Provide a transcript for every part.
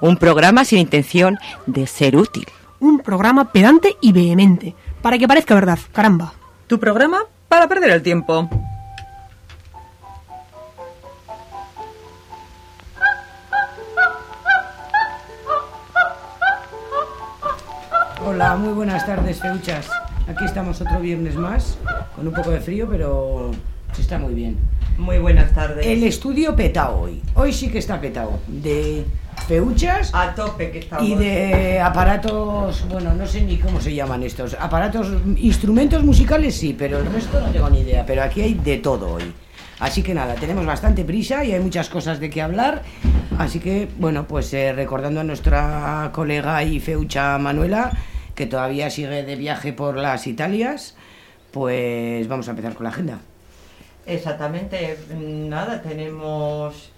Un programa sin intención de ser útil. Un programa pedante y vehemente, para que parezca verdad, caramba. Tu programa para perder el tiempo. Hola, muy buenas tardes, feuchas. Aquí estamos otro viernes más, con un poco de frío, pero se está muy bien. Muy buenas tardes. El estudio petao hoy. Hoy sí que está petao. De feuchas A tope que estamos. y de aparatos, bueno, no sé ni cómo se llaman estos. Aparatos, instrumentos musicales sí, pero el resto no tengo ni idea. Pero aquí hay de todo hoy. Así que nada, tenemos bastante prisa y hay muchas cosas de qué hablar. Así que, bueno, pues eh, recordando a nuestra colega y feucha Manuela, que todavía sigue de viaje por las Italias, pues vamos a empezar con la agenda. Exactamente, nada, tenemos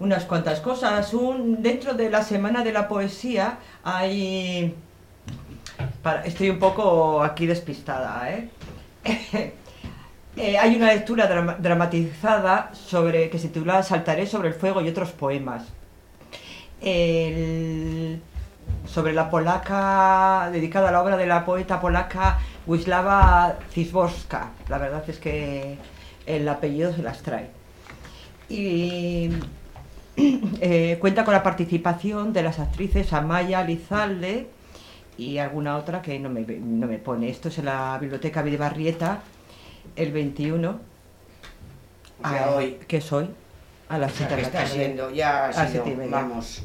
unas cuantas cosas. Un, dentro de la Semana de la Poesía hay... estoy un poco aquí despistada, ¿eh? Eh, hay una lectura drama- dramatizada sobre, que se titula Saltaré sobre el fuego y otros poemas. El- sobre la polaca, dedicada a la obra de la poeta polaca Wisława Zizborska. La verdad es que el apellido se las trae. Y eh, cuenta con la participación de las actrices Amaya Lizalde y alguna otra que no me, no me pone. Esto es en la Biblioteca Barrieta el 21. O sea, a- hoy. que es hoy, a las O sea, 7 de que la está tarde. siendo, ya ha sido, vamos,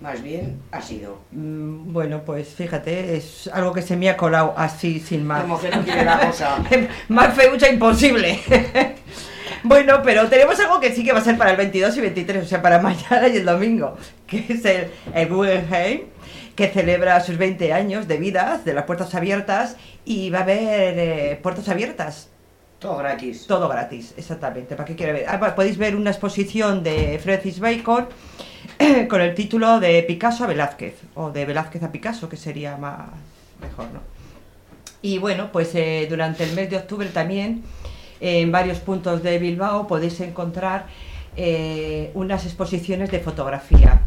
más bien ha sido. Mm, Bueno, pues fíjate, es algo que se me ha colado así sin más. Como que no quiere la cosa. más feucha imposible. bueno, pero tenemos algo que sí que va a ser para el 22 y 23, o sea, para mañana y el domingo, que es el, el Guggenheim, que celebra sus 20 años de vida, de las puertas abiertas, y va a haber eh, puertas abiertas Todo gratis. todo gratis, exactamente. ¿Para qué quiere ver? Ah, podéis ver una exposición de Francis Bacon con el título de Picasso a Velázquez, o de Velázquez a Picasso, que sería más mejor, ¿no? Y bueno, pues eh, durante el mes de octubre también, en varios puntos de Bilbao, podéis encontrar eh, unas exposiciones de fotografía.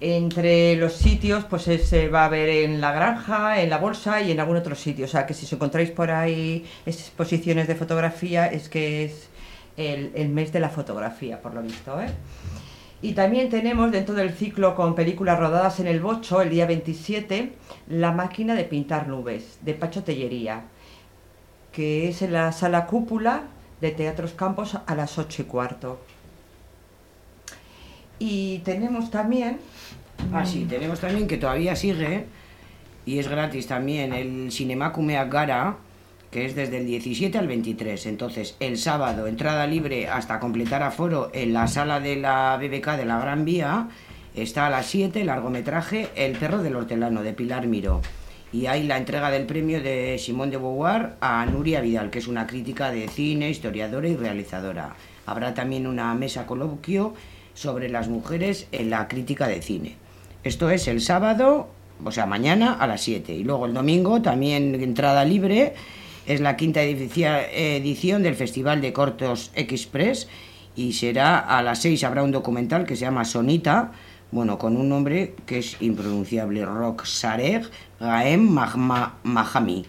Entre los sitios, pues se va a ver en la granja, en la bolsa y en algún otro sitio. O sea, que si os encontráis por ahí exposiciones de fotografía, es que es el, el mes de la fotografía, por lo visto. ¿eh? Y también tenemos dentro del ciclo con películas rodadas en el Bocho, el día 27, La máquina de pintar nubes, de Pacho Tellería, que es en la sala cúpula de Teatros Campos a las 8 y cuarto. Y tenemos también Ah, sí, tenemos también que todavía sigue y es gratis también el Cinemacume Gara, que es desde el 17 al 23. Entonces, el sábado, entrada libre hasta completar aforo en la sala de la BBK de la Gran Vía. Está a las 7 el largometraje El perro del hortelano de Pilar Miró. Y hay la entrega del premio de Simón de Beauvoir a Nuria Vidal, que es una crítica de cine, historiadora y realizadora. Habrá también una mesa coloquio sobre las mujeres en la crítica de cine. Esto es el sábado, o sea, mañana a las 7. Y luego el domingo, también entrada libre, es la quinta edición del Festival de Cortos Express y será a las 6 habrá un documental que se llama Sonita bueno, con un nombre que es impronunciable, Roxareg Gaem Mahami.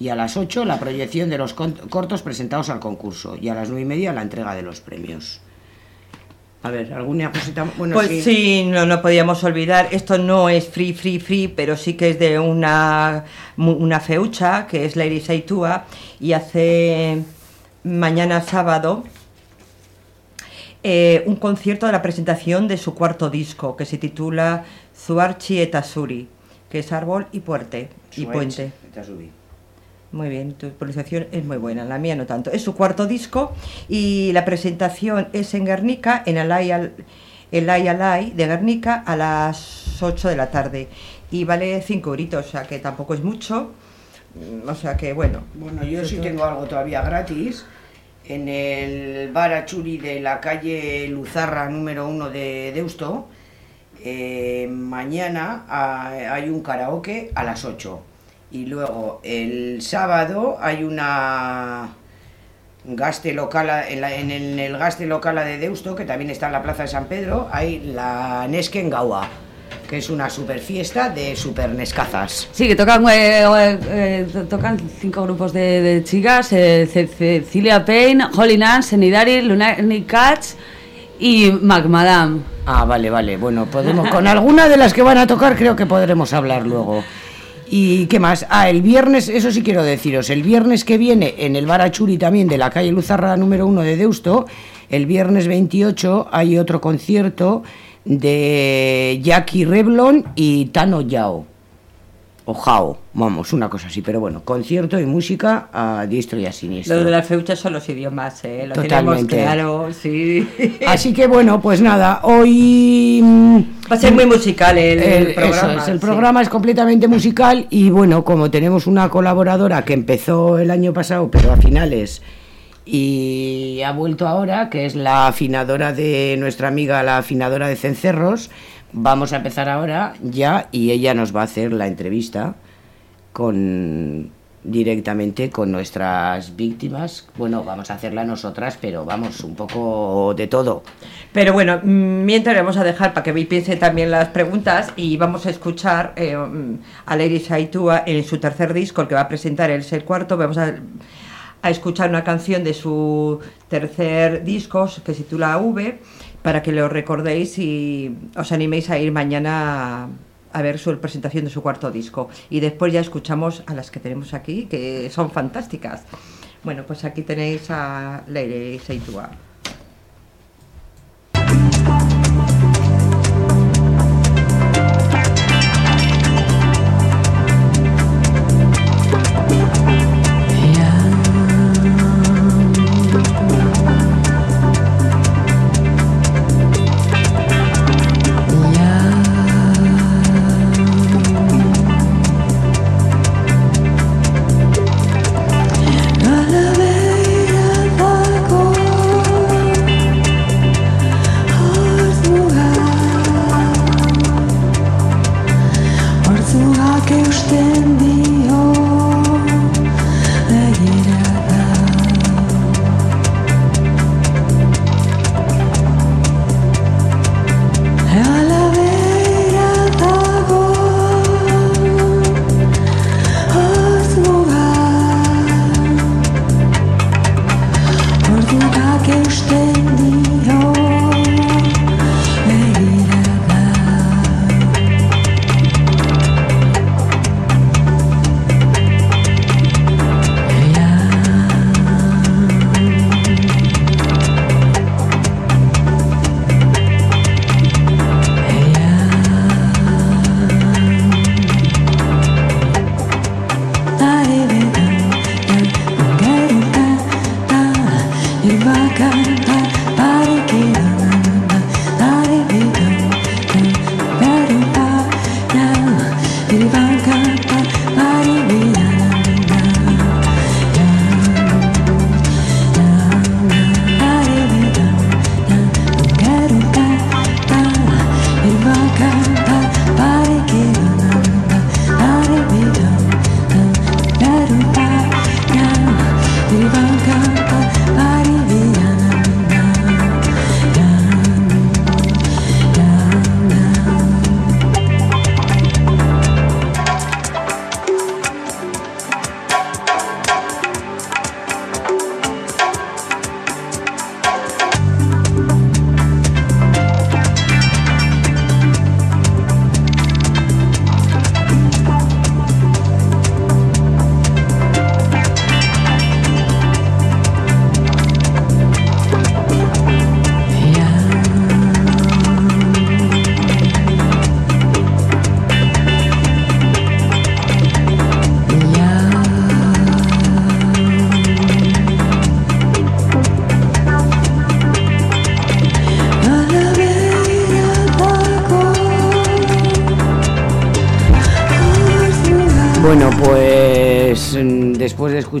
Y a las 8 la proyección de los cortos presentados al concurso. Y a las 9 y media la entrega de los premios. A ver, ¿alguna cosita? Bueno, Pues sí. sí, no, podíamos olvidar, esto no es free, free, free, pero sí que es de una, una feucha, que es Lady Saitua, y hace mañana sábado eh, un concierto de la presentación de su cuarto disco, que se titula Zuarchi etasuri, que es árbol y puente, y puente. Muy bien, tu pronunciación es muy buena, la mía no tanto. Es su cuarto disco y la presentación es en Guernica, en el Ay Al- el Ay Alay de Guernica a las 8 de la tarde. Y vale 5 euritos, o sea que tampoco es mucho. Mm, O sea que bueno. Bueno, yo sí tengo algo todavía gratis. En el bar Achuri de la calle Luzarra número 1 de Deusto, eh, mañana hay un karaoke a las 8. Y luego el sábado hay una gaste local en el gaste local de Deusto, que también está en la plaza de San Pedro, hay la Nesken Gaua, que es una super fiesta de super nescazas. Sí, que tocan, eh, eh, eh, to- tocan cinco grupos de, de chicas, Ce- Cecilia Payne, Holly Nance, Senidari, Lunatic Cats y McMadam. Ah, vale, vale. Bueno, podemos. Con alguna de las que van a tocar creo que podremos hablar luego. ¿Y qué más? Ah, el viernes, eso sí quiero deciros, el viernes que viene en el Bar Achuri también de la calle Luzarra número 1 de Deusto, el viernes 28 hay otro concierto de Jackie Reblon y Tano Yao. O Jao, vamos, una cosa así, pero bueno, concierto y música a diestro y a siniestro. Lo de las feuchas son los idiomas, ¿eh? Lo Totalmente. tenemos claro, sí. Así que bueno, pues nada, hoy... mm, Va a ser muy musical el, el El- eso programa. es, el sí. programa es completamente musical y bueno, como tenemos una colaboradora que empezó el año pasado, pero a finales y ha vuelto ahora, que es la afinadora de nuestra amiga, la afinadora de Cencerros, vamos a empezar ahora ya y ella nos va a hacer la entrevista con directamente con nuestras víctimas. Bueno, vamos a hacerla nosotras, pero vamos, un poco de todo. Pero bueno, mm, mientras vamos a dejar para que Vi piense también las preguntas y vamos a escuchar eh, mm, a Lady Saitua en su tercer disco, el que va a presentar el el cuarto. Vamos a, a escuchar una canción de su tercer disco que se titula V para que lo recordéis y os animéis a ir mañana a, ver su presentación de su cuarto disco. Y después ya escuchamos a las que tenemos aquí, que son fantásticas. Bueno, pues aquí tenéis a Lady Saitua.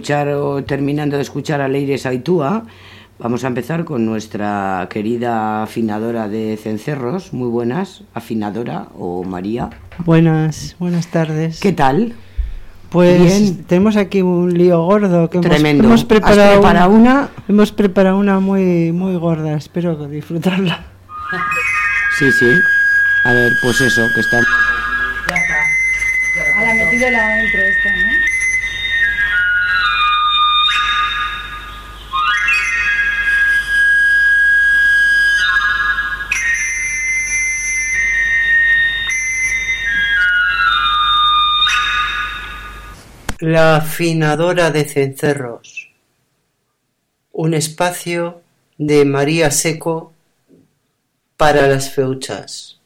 Escuchar o terminando de escuchar a Leire Saitúa, vamos a empezar con nuestra querida afinadora de cencerros. Muy buenas, afinadora o María. Buenas, buenas tardes. ¿Qué tal? Pues Bien. tenemos aquí un lío gordo que hemos- Tremendo. hemos, ¿Has preparado, preparado una? Hemos preparado una muy muy gorda, espero disfrutarla. Sí, sí. A ver, pues eso, que está... A la metido la dentro esta, ¿no? La afinadora de cencerros. Un espacio de María Seco para las feuchas.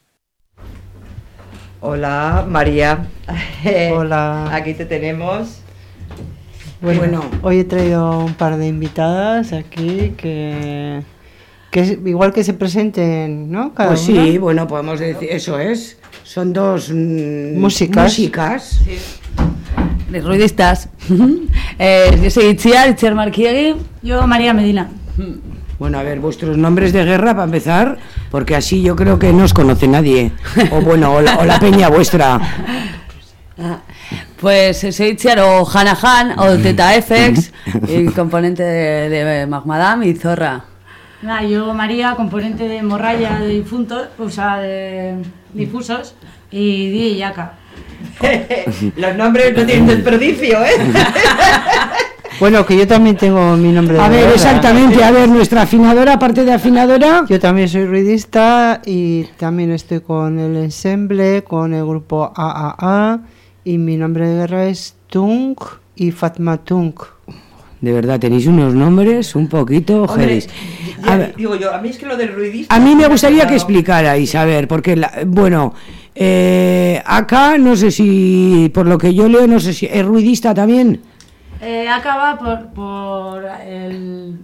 Hola, María. Hola. Aquí te tenemos. Bueno, Bueno. hoy he traído un par de invitadas aquí que, que es- igual que se presenten, ¿no? Cada Pues una. sí, bueno, podemos decir, eso es. Son dos mm, Músicas. músicas. Ruidistas. eh, yo soy Itziar, Itziar Marquiegui. Yo, María Medina. Bueno, a ver, vuestros nombres de guerra para empezar, porque así yo creo que no os conoce nadie. O bueno, o la, o la peña vuestra. Pues eh, soy Itziar o Hana Han o Teta FX, y componente de, de Magmadam y Zorra. Nada, yo María, componente de Morralla de difuntos, o sea, de difusos, y DJ Yaka. Los nombres no tienen desperdicio, ¿eh? Bueno, que yo también tengo mi nombre de A ver, guerra. exactamente, a ver, nuestra afinadora, aparte de afinadora, Yo también soy ruidista y también estoy con el ensemble, con el grupo AAA y mi nombre de guerra es Tung y Fatma Tung. de verdad, tenéis unos nombres un poquito ver, digo yo, a mí es que lo del ruidista... A mí me gustaría que explicarais, a ver, porque, la- bueno, eh, acá no sé si, por lo que yo leo, no sé si es ruidista también. Eh, acaba por, por, el,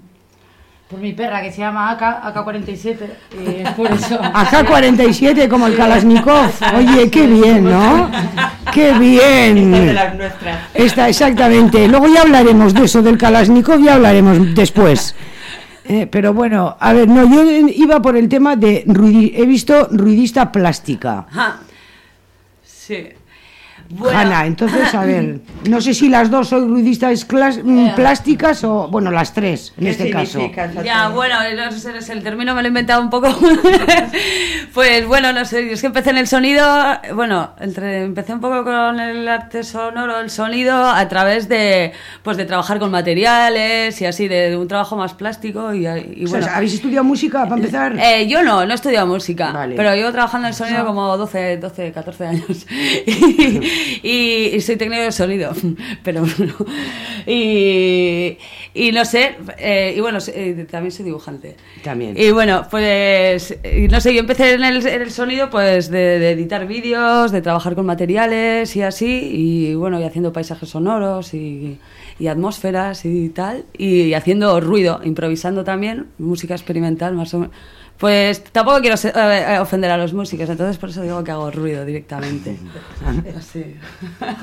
por mi perra que se llama Aka, Aka47, y es por eso. Acá 47 como el Kalashnikov. Oye, qué bien, ¿no? Qué Esta es de bien. las nuestras. Está exactamente. Luego ya hablaremos de eso del Kalashnikov, ya hablaremos después. Eh, pero bueno, a ver, no, yo iba por el tema de he visto ruidista plástica. Ajá. Sí. Hanna, entonces, a ver, no sé si las dos son ruidistas mm, plásticas o, bueno, las tres, en ¿Qué este caso. Ya, bueno, no sé, es el término me lo he inventado un poco. pues bueno, no sé, yo es que empecé en el sonido, bueno, entre, empecé un poco con el arte sonoro, el sonido, a través de, pues de trabajar con materiales y así, de, de un trabajo más plástico y, y O sea, bueno. ¿Habéis estudiado música para empezar? Eh, yo no, no he estudiado música, Vale. pero llevo trabajando en el sonido como 12, 12 14 años. y, y- y soy técnico de sonido, pero bueno. Y, y no sé, eh, y bueno, eh, también soy dibujante. También. Y bueno, pues eh, no sé, yo empecé en el, en el sonido pues de, de editar vídeos, de trabajar con materiales y así, y bueno, y haciendo paisajes sonoros y, y atmósferas y tal, y, haciendo ruido, improvisando también, música experimental más o menos. Pues tampoco quiero se- eh, eh, ofender a los músicos, entonces por eso digo que hago ruido directamente. Así.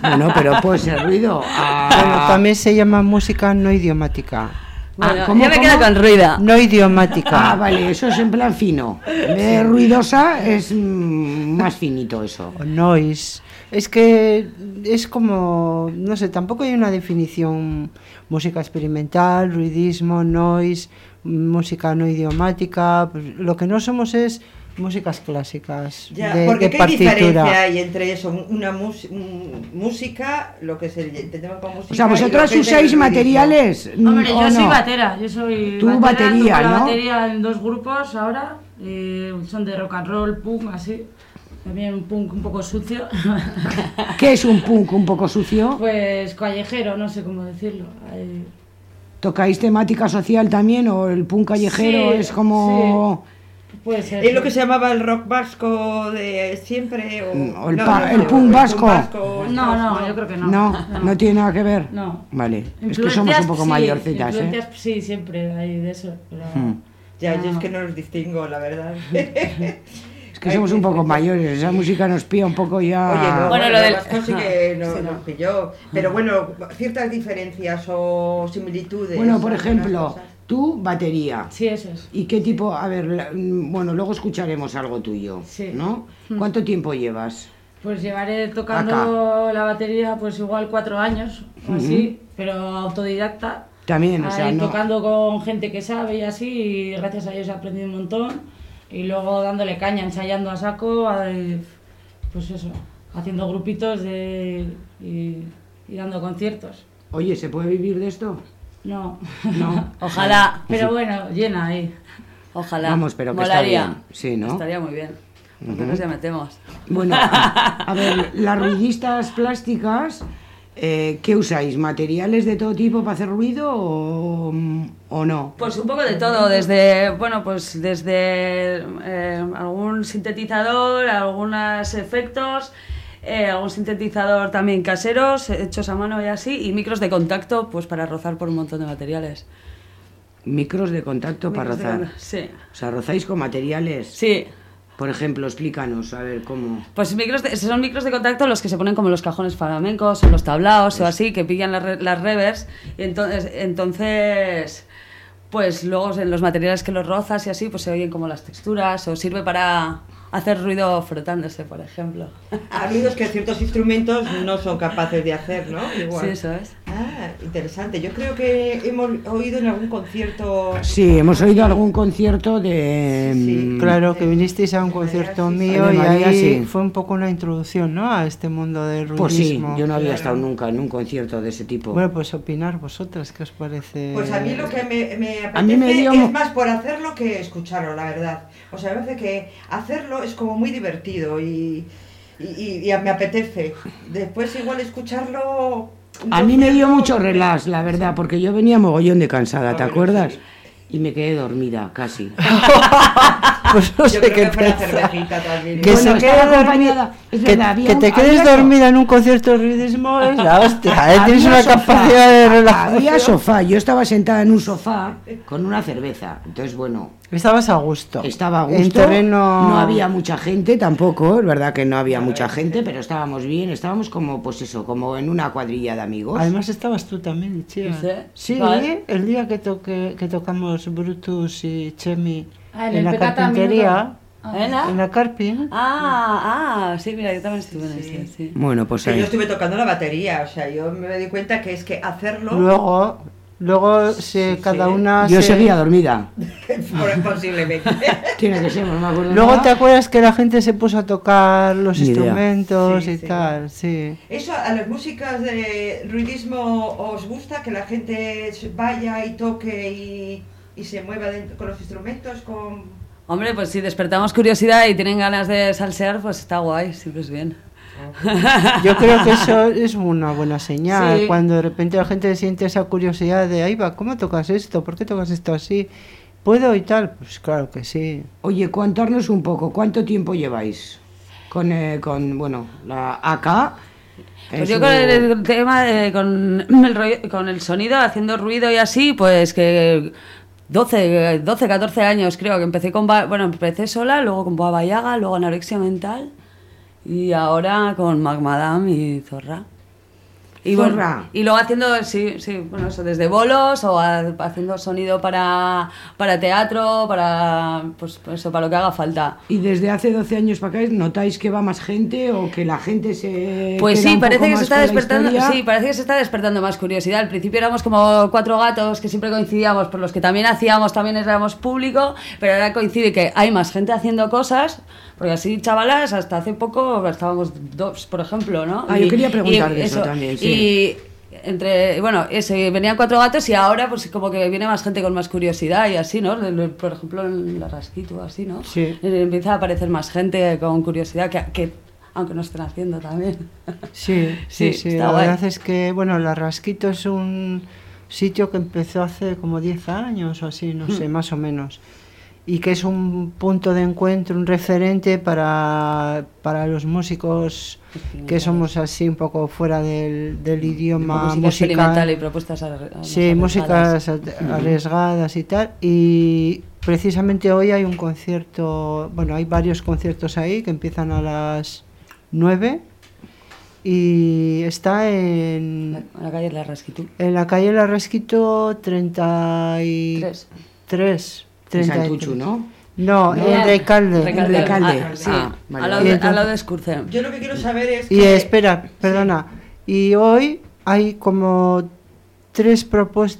Bueno, pero puede ser ruido. Ah, Bueno, también se llama música no idiomática. Bueno, ¿cómo, ya me cómo? quedo con ruido. No idiomática. Ah, vale, eso es en plan fino. De ruidosa es mm, más finito eso. Noise. Es que es como, no sé, tampoco hay una definición música experimental, ruidismo, noise, música no idiomática. pues, lo que no somos es músicas clásicas Ya, de, porque de ¿qué partitura. diferencia hay entre eso? Una un- música, lo que se entendemos como música. O sea, vosotras usáis materiales. Hombre, ¿o yo soy batera, yo soy Tú batera, batería, ¿no? batería en dos grupos ahora, eh, son de rock and roll, punk, así. También un punk un poco sucio. ¿Qué es un punk un poco sucio? pues callejero, no sé cómo decirlo. Ahí- ¿Tocáis temática social también o el punk callejero Sí, es como... Puede ser. ¿Es lo que se llamaba el rock vasco de siempre? O, Mm, o el pa- el punk vasco. No, no, yo creo que no. No, no, tiene nada que ver. No. Vale, es que somos un poco sí, mayorcitas, ¿eh? Sí, siempre hay de eso. Pero... Hmm. Ya, yo es que no los distingo, la verdad. Es que somos un poco mayores, esa música nos pilla un poco ya... Oye, no, Bueno, bueno, lo del- sí que no- Sí, no. nos pilló. Pero bueno, ciertas diferencias o similitudes. Bueno, por ejemplo, tú, batería. Sí, eso es. ¿Y qué tipo? A ver, la- mm, bueno, luego escucharemos algo tuyo, Sí. ¿no? ¿Cuánto tiempo llevas? Pues llevaré tocando la batería pues igual cuatro años o así, pero autodidacta. También, o sea, Ahí no... tocando con gente que sabe y así, y gracias a ellos he aprendido un montón. Y luego dándole caña, ensayando a saco, pues eso, haciendo grupitos de, y, y dando conciertos. Oye, ¿se puede vivir de esto? No, No. Ojalá, pero bueno, llena ahí. ojalá. Vamos, pero que está Molaría. bien. Sí, ¿no? Estaría muy bien. ¿Por qué nos ya metemos? Bueno, a, a ver, las ruidistas plásticas, eh, ¿qué usáis? ¿Materiales de todo tipo para hacer ruido o, o no? Pues un poco de todo, desde, bueno, pues desde eh, algún sintetizador, algunos efectos, eh, algún sintetizador también caseros, hechos a mano y así, y micros de contacto, pues para rozar por un montón de materiales. Micros de contacto para Micros rozar. Sí, O sea, rozáis con materiales. sí. Por ejemplo, explícanos, a ver cómo. Pues micros de- son micros de contacto los que se ponen como los cajones flamencos o los tablaos o así, que pillan las, las revers. Y entonces, entonces, pues luego en los materiales que los rozas y así, pues se oyen como las texturas o sirve para hacer ruido frotándose, por ejemplo. Ruidos que ciertos instrumentos no son capaces de hacer, ¿no? Igual. Sí, eso es. Ah, interesante. Yo creo que hemos oído en algún concierto. Sí, hemos oído algún concierto de. Sí, sí. mm, Claro, que vinisteis a un concierto sí, sí. mío y ahí sí. fue un poco una introducción, ¿no? A este mundo del ruidismo. Pues sí, yo no había Claro. estado nunca en un concierto de ese tipo. Bueno, pues opinar vosotras, ¿qué os parece? Pues a mí lo que me, me apetece A mí me dio es más por hacerlo que escucharlo, la verdad. O sea, me parece que hacerlo es como muy divertido y, y, y- y me apetece. Después igual escucharlo... A mí me dio mucho relax, la verdad, porque yo venía mogollón de cansada, ¿te Ah, acuerdas? sí. Y me quedé dormida, casi. Pues no Yo sé creo qué que fue la pensar. cervecita también. Que Bueno, se quede dormida, acompañada, es que, verdad, un- te quedes eso. dormida en un concierto de ruidismo es la hostia, ¿eh? tienes una sofá, capacidad de relajación. Había sofá, yo estaba sentada en un sofá con una cerveza. Entonces, bueno, Estabas a gusto. estaba a gusto. En terreno... No había mucha gente tampoco, es verdad que no había mucha gente, pero estábamos bien, estábamos como, pues eso, como en una cuadrilla de amigos. Además estabas tú también, Chía. Sí. Sí, Vale. el día que, toque, que tocamos Brutus y Chemi Ah, en la carpintería, Minuto. ¿En la? en la carping, Ah, ah, sí, mira, yo también estuve en ese, sí. Bueno, pues Que yo ahí. estuve tocando la batería, o sea, yo me di cuenta que es que hacerlo... luego, luego se, Sí, cada sí. una Yo se- seguía dormida. por- posiblemente. Tiene que ser, no me acuerdo Luego nada. te acuerdas que la gente se puso a tocar los Ni instrumentos Sí, y sí. tal, sí. ¿Eso a las músicas de ruidismo os gusta? ¿Que la gente vaya y toque y, y se mueva dentro- con los instrumentos? con Hombre, pues si despertamos curiosidad y tienen ganas de salsear, pues está guay, siempre es bien. Yo creo que eso es una buena señal, Sí. cuando de repente la gente siente esa curiosidad de, ahí va, ¿cómo tocas esto? ¿Por qué tocas esto así? ¿Puedo y tal? Pues claro que sí. Oye, contarnos un poco, ¿cuánto tiempo lleváis con, eh, con bueno, la AK? Pues Es yo con el tema, de- con, el con el sonido, haciendo ruido y así, pues que 12, 12, 14 años creo que empecé con, bueno, empecé sola, luego con Baba Yaga, luego anorexia mental y ahora con Magmadam y Zorra. Y bueno, y luego haciendo, sí, sí, bueno, eso, desde bolos o a- haciendo sonido para, para teatro, para, pues eso, para lo que haga falta. ¿Y desde hace 12 años para acá notáis que va más gente o que la gente se Pues sí, parece que se está despertando, sí, parece que se está despertando más curiosidad. Al principio éramos como cuatro gatos que siempre coincidíamos, por los que también hacíamos, también éramos público, pero ahora coincide que hay más gente haciendo cosas, porque así chavalas, hasta hace poco estábamos dos, por ejemplo, ¿no? Ah, yo quería preguntar de eso también, sí. Y entre, bueno, ese, venían cuatro gatos y ahora pues como que viene más gente con más curiosidad y así, ¿no? Por ejemplo, en la rasquito, así, ¿no? Sí. Eh, Empieza a aparecer más gente con curiosidad que, que aunque no estén haciendo también. Sí, sí, Sí, La guay. verdad es que, bueno, La Rasquito es un sitio que empezó hace como 10 años o así, no Hmm. sé, más o menos. Y que es un punto de encuentro, un referente para, para los músicos que somos así un poco fuera del, del idioma música experimental musical. y propuestas ar- Sí, músicas arriesgadas. y tal. Y precisamente hoy hay un concierto, bueno, hay varios conciertos ahí que empiezan a las 9 y está en, En la calle de la en la calle La Rasquito 33. Tres. 33. Santuchu, ¿no? No, en Recalde. Recalde. Recalde. Ah, sí, Ah, vale. al lado de, entonces- al lado de Escurcem. Yo lo que quiero saber es Y que... espera, perdona. Y hoy hay como tres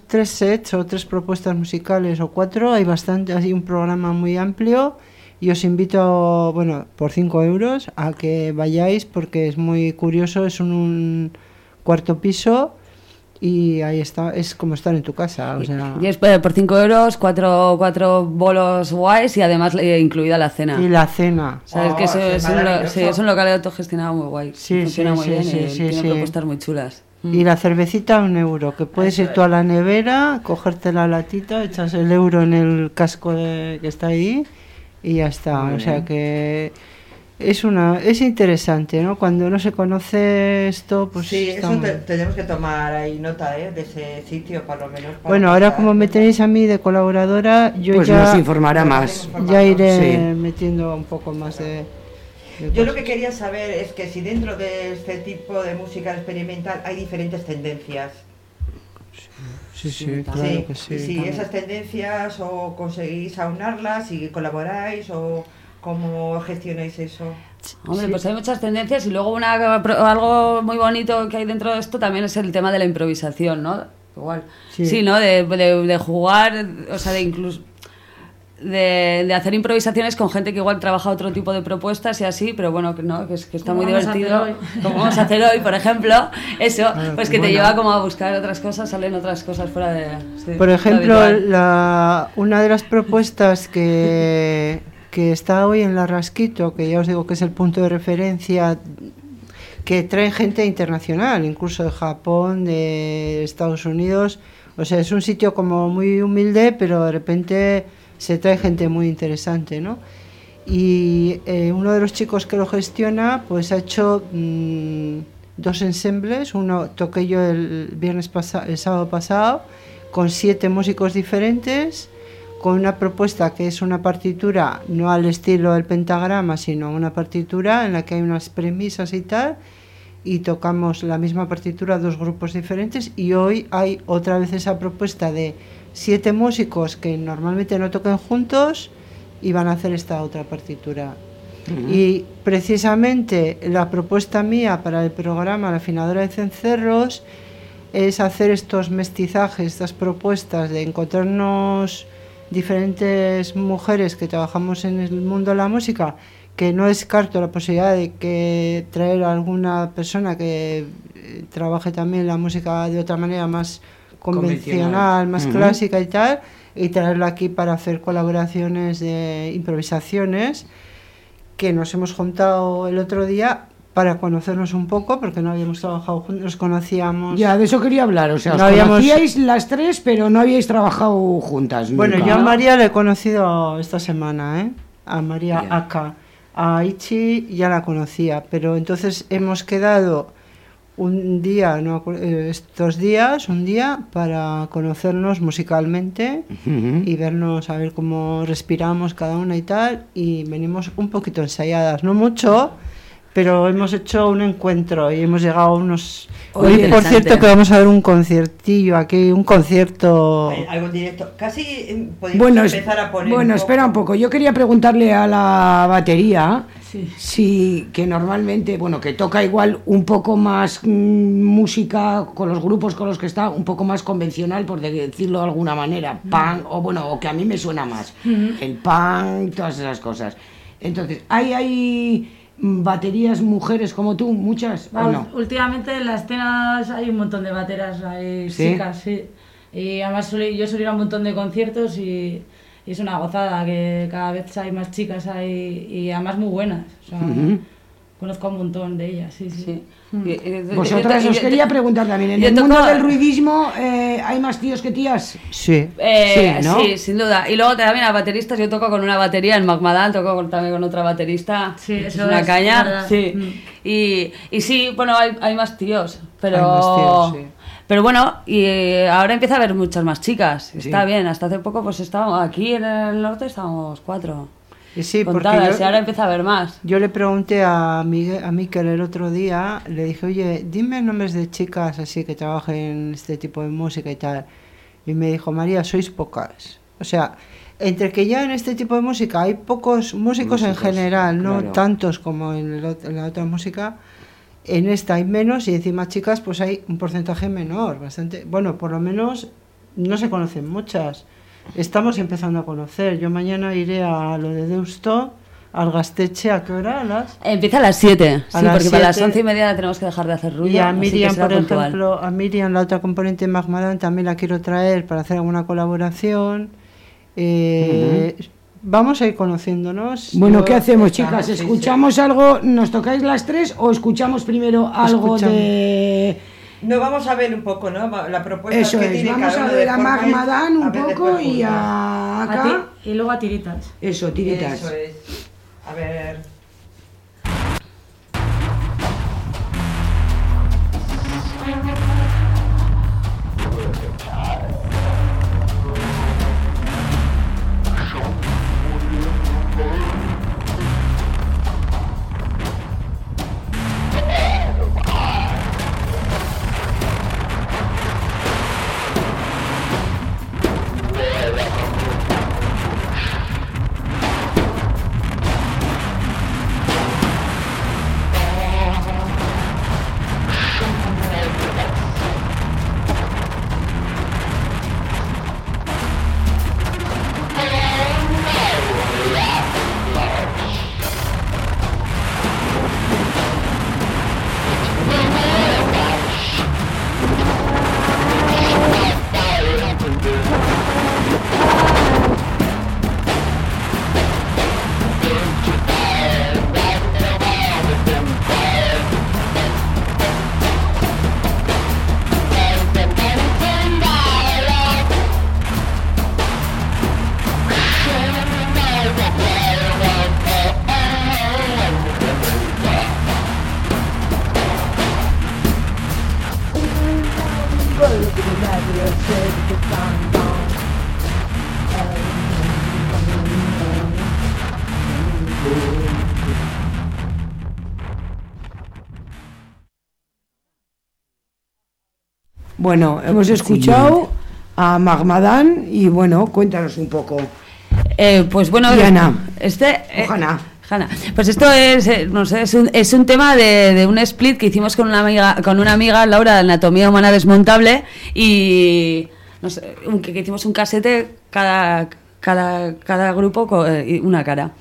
tres sets o tres propuestas musicales o cuatro. Hay bastante, hay un programa muy amplio. Y os invito, bueno, por 5 euros a que vayáis porque es muy curioso. Es un, un cuarto piso y ahí está. Es como estar en tu casa. O sea, Y es por 5 euros, cuatro, cuatro bolos guays y además eh, incluida la cena. y la cena. ¿Sabes? que eso Oh, es, es un, lo- sí, es un local autogestionado muy guay. Sí, Funciona sí, muy sí, bien sí, y sí, tiene sí. propuestas muy chulas. Mm. Y la cervecita un euro, que puedes ir tú a la nevera, cogerte la latita, echas el euro en el casco de- que está ahí y ya está. Muy o sea bien. que es una es interesante, ¿no? Cuando no se conoce esto, pues Sí, eso muy- te- tenemos que tomar ahí nota ¿eh? de ese sitio, por lo menos. para Bueno, ahora como me tenéis a mí de colaboradora, yo Pues ya, nos informará más. ya iré Sí. metiendo un poco más de... de Yo lo que quería saber es que si dentro de este tipo de música experimental hay diferentes tendencias. Sí, sí, claro sí, que sí. si esas tendencias o conseguís aunarlas y colaboráis o cómo gestionáis eso. Hombre, pues hay muchas tendencias y luego una, algo muy bonito que hay dentro de esto también es el tema de la improvisación, ¿no? Igual. Sí. Sí, ¿no? De, de- de jugar, o sea, de incluso... De, de hacer improvisaciones con gente que igual trabaja otro tipo de propuestas y así, pero bueno, que no, que, es, que está muy vamos a divertido. hacer hoy. Como vamos a hacer hoy, por ejemplo, eso, pues que te lleva como a buscar otras cosas, salen otras cosas fuera de... sí, Por lo ejemplo, la, una de las propuestas que, que está hoy en la Rasquito, que ya os digo que es el punto de referencia, que trae gente internacional, incluso de Japón, de Estados Unidos. O sea, es un sitio como muy humilde, pero de repente se trae gente muy interesante, ¿no? Y eh, uno de los chicos que lo gestiona, pues ha hecho mm, dos ensembles. Uno toqué yo el viernes pasado, el sábado pasado, con siete músicos diferentes, con una propuesta que es una partitura no al estilo del pentagrama, sino una partitura en la que hay unas premisas y tal. Y tocamos la misma partitura dos grupos diferentes. Y hoy hay otra vez esa propuesta de siete músicos que normalmente no tocan juntos y van a hacer esta otra partitura. Y precisamente la propuesta mía para el programa La afinadora de cencerros es hacer estos mestizajes, estas propuestas de encontrarnos diferentes mujeres que trabajamos en el mundo de la música, que no descarto la posibilidad de que traer a alguna persona que eh, trabaje también la música de otra manera más convencional, Convencional. más clásica y tal, y traerla aquí para hacer colaboraciones de improvisaciones que nos hemos juntado el otro día para conocernos un poco, porque no habíamos trabajado juntos, nos conocíamos. Ya, de eso quería hablar. O sea, os No habíamos- conocíais las tres, pero no habíais trabajado juntas. Bueno, yo a María le he conocido esta semana, ¿eh? A María. Aka. A Ichi ya la conocía, pero entonces hemos quedado un día, no, eh, estos días, un día, para conocernos musicalmente y vernos, a ver cómo respiramos cada una y tal. Y venimos un poquito ensayadas, no mucho, pero hemos hecho un encuentro y hemos llegado a unos... Oye, Hoy, por cierto, que vamos a ver un conciertillo aquí, un concierto... Algo en directo. Casi eh, podéis Bueno, empezar a poner. bueno un espera un poco. Yo quería preguntarle a la batería Sí. si que normalmente, bueno, que toca igual un poco más mm, música con los grupos con los que está, un poco más convencional, por de- decirlo de alguna manera, punk, o bueno, o que a mí me suena más, el punk, todas esas cosas. Entonces, ¿hay, hay mm, baterías mujeres como tú, muchas? ¿o no? Últimamente en las escenas hay un montón de bateras, hay ¿Sí? chicas, sí. Y además yo suelo ir a un montón de conciertos y, y es una gozada que cada vez hay más chicas ahí y además muy buenas. O sea, Conozco a un montón de ellas, sí, sí. Sí. Y- y- Vosotras os quería preguntar también, en el mundo del ruidismo eh, hay más tíos que tías. Sí. Eh, Sí, ¿no? sí, sin duda. Y luego también a bateristas, yo toco con una batería en Magmadal, toco con- también con otra baterista. Sí, que eso es una es caña. Sí. Mm. Y, y sí, bueno, hay, hay más tíos, pero. Hay más tíos, sí. Pero bueno, y eh, ahora empieza a haber muchas más chicas. Está bien, hasta hace poco pues estábamos aquí en el norte estábamos cuatro. Sí, porque contadas, yo- y ahora empieza a haber más. Yo le pregunté a Miguel, a Miquel el otro día, le dije, oye, dime nombres de chicas así que trabajen en este tipo de música y tal. Y me dijo, María, sois pocas. O sea, entre que ya en este tipo de música hay pocos músicos, en general, no tantos como en, el en la otra música, en esta hay menos y encima chicas pues hay un porcentaje menor, bastante, bueno, por lo menos no se conocen muchas. Estamos empezando a conocer. Yo mañana iré a lo de Deusto, al Gasteche, ¿a qué hora? ¿A las? Empieza a las 7, A sí, las porque para las siete. once y media tenemos que dejar de hacer ruido. Y a Miriam, por puntual. ejemplo, a Miriam, la otra componente de Magmadan, también la quiero traer para hacer alguna colaboración. Eh, Vamos a ir conociéndonos. Bueno, Yo- ¿qué hacemos, chicas? sí, sí. ¿Escuchamos algo? ¿Nos tocáis las tres o escuchamos primero algo Escuchamos. de... No, vamos a ver un poco, ¿no? La propuesta Eso que es, tiene vamos cada a ver a a un poco y a A acá. ti y luego a tiritas. Eso, tiritas. Eso es. A ver. Bueno, hemos escuchado a Magmadan y bueno, cuéntanos un poco. Eh, pues bueno, Y Ana. este eh, Hanna. Hanna. Pues esto es, eh, no sé, es un, es un tema de, de un split que hicimos con una amiga, con una amiga Laura de Anatomía Humana Desmontable y no sé, un- que, que hicimos un casete cada cada cada grupo con eh, y una cara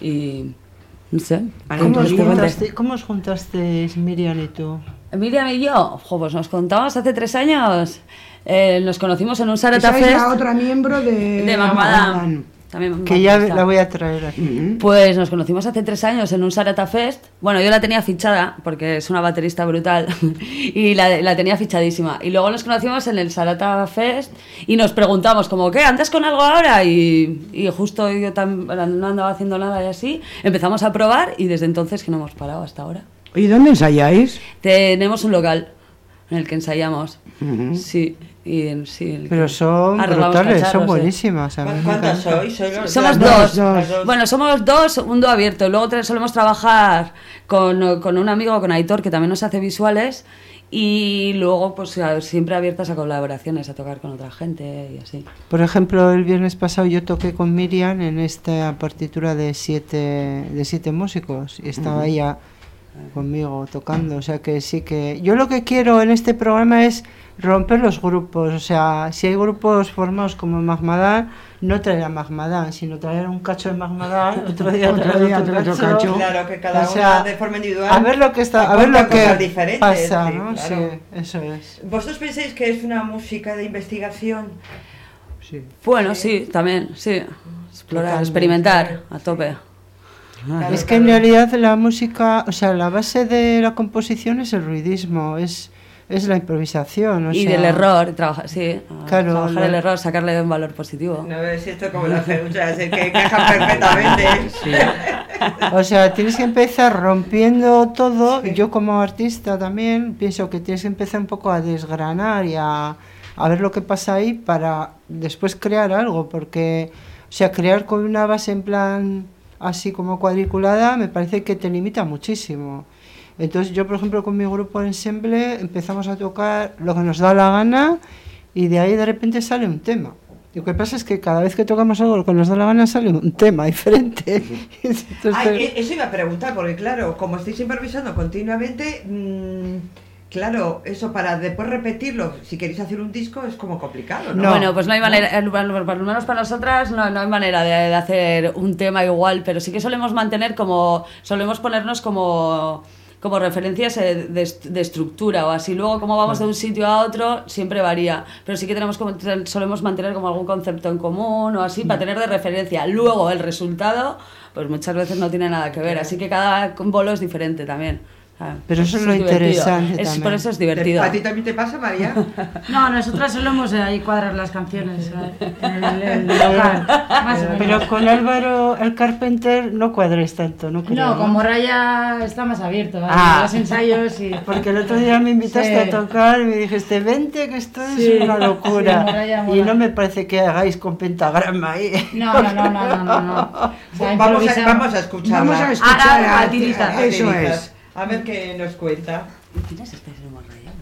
y no sé. ¿Cómo os, juntaste- cómo os juntasteis Miriam y tú? Miriam y yo, jo, pues nos contamos hace tres años. eh, nos conocimos en un Sarata Esa es Fest la otra miembro de, de Magmadan. También Que ya la voy a traer aquí. Pues nos conocimos hace tres años en un Sarata Fest. Bueno, yo la tenía fichada porque es una baterista brutal y la, la tenía fichadísima. Y luego nos conocimos en el Sarata Fest y nos preguntamos como, ¿qué? ¿Andas con algo ahora? Y, y justo yo tam- no andaba haciendo nada y así. Empezamos a probar y desde entonces que no hemos parado hasta ahora. ¿Y dónde ensayáis? Tenemos un local en el que ensayamos. Sí. Y sí, Pero son brutales, cacharros, son sí. buenísimas. me ¿Cuántas sois? ¿Sois los- Somos las dos. Las dos. Bueno, somos dos, un dúo abierto. Luego solemos trabajar con, con un amigo, con Aitor, que también nos hace visuales. Y luego, pues siempre abiertas a colaboraciones, a tocar con otra gente y así. Por ejemplo, el viernes pasado yo toqué con Miriam en esta partitura de siete, de siete músicos y estaba ella conmigo tocando. O sea que sí que... Yo lo que quiero en este programa es romper los grupos. O sea, si hay grupos formados como Magmadan, no traer a Magmadan, sino traer un cacho de Magmadan, otro día Otro día otro otro cacho. cacho. Claro, que cada O sea, una de forma individual. A ver lo que está, a ver lo que pasa, sí, ¿no? claro. Sí, eso es. ¿Vosotros pensáis que es una música de investigación? Sí. Bueno, sí, también, sí. Explorar, Totalmente. experimentar, a tope. Claro, es que en realidad la música, o sea, la base de la composición es el ruidismo, es es la improvisación. o y sea, del error, trabajar, sí, Claro, trabajar la- el error, sacarle un valor positivo. No ves esto como las feuchas, es que encajan perfectamente. O sea, tienes que empezar rompiendo todo. Yo como artista también pienso que tienes que empezar un poco a desgranar y a, a ver lo que pasa ahí para después crear algo, porque, o sea, crear con una base en plan así como cuadriculada me parece que te limita muchísimo. Entonces yo, por ejemplo, con mi grupo de ensemble empezamos a tocar lo que nos da la gana y de ahí de repente sale un tema. Lo que pasa es que cada vez que tocamos algo lo que nos da la gana sale un tema diferente. Entonces, Ay, e- eso iba a preguntar, porque claro, como estáis improvisando continuamente, mm, claro, eso para después repetirlo, si queréis hacer un disco, es como complicado, ¿no? Bueno, pues no hay manera, eh, por lo menos para nosotras no, no hay manera de, de hacer un tema igual, pero sí que solemos mantener como, solemos ponernos como como referencias eh, de, de estructura o así. Luego, como vamos de un sitio a otro, siempre varía. Pero sí que tenemos como, solemos mantener como algún concepto en común o así para tener de referencia. Luego, el resultado, pues muchas veces no tiene nada que ver. Así que cada bolo es diferente también. Ah, Pero eso es lo divertido. interesante Es-. Por eso es divertido. ¿A ti también te pasa, María? No, nosotras solemos eh, ahí cuadrar las canciones eh, en el, el local. Más. Pero con Álvaro, el Carpenter, no cuadréis tanto, ¿no? creo, No, como Raya está más abierto a Ah. los ensayos y... Porque el otro día me invitaste Sí. a tocar y me dijiste, vente que esto es Sí, una sí, locura. Moraya y no me parece que hagáis con pentagrama ahí. No, no, no, no, no, no, no. O sea, vamos, a, vamos a escucharla. Vamos a escuchar Ahora, a, a a- Eso es. A ver qué nos cuenta. ¿Quién es este Morraya?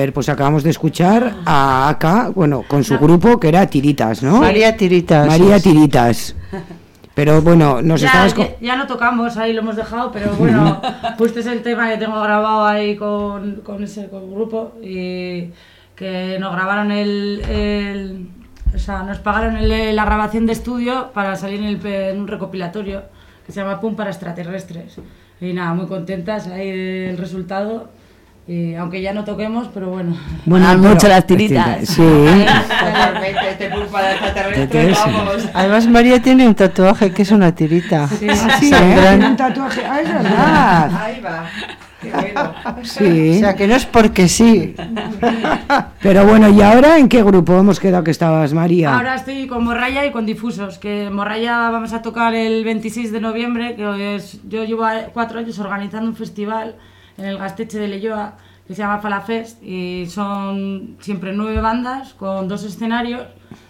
Ver, pues acabamos de escuchar a Aka, bueno, con su grupo que era Tiritas, ¿no? María Tiritas. María Tiritas. Pero bueno, nos ya, estabas... ya, ya no tocamos, ahí lo hemos dejado, pero bueno, justo es el tema que tengo grabado ahí con, con ese con grupo y que nos grabaron el, el- o sea, nos pagaron el- la grabación de estudio para salir en, el en un recopilatorio que se llama Pum para extraterrestres. Y nada, muy contentas ahí del resultado. Y aunque ya no toquemos, pero bueno. Bueno, pero- mucho las tiritas. Sí. Totalmente, este pulpa de extraterrestre, Este es- vamos. Además, María tiene un tatuaje que es una tirita. Sí, ¿eh? Sangrante. Tiene un tatuaje. Ah, es verdad. Ahí va. Qué bueno. O Sí. sea, que no es porque sí. Pero bueno, ¿y ahora en qué grupo hemos quedado que estabas, María? Ahora estoy con Morraya y con Difusos, que Morraya vamos a tocar el 26 de noviembre, que es, yo llevo cuatro años organizando un festival en el Gasteche de Leyoa que se llama Falafest y son siempre nueve bandas con dos escenarios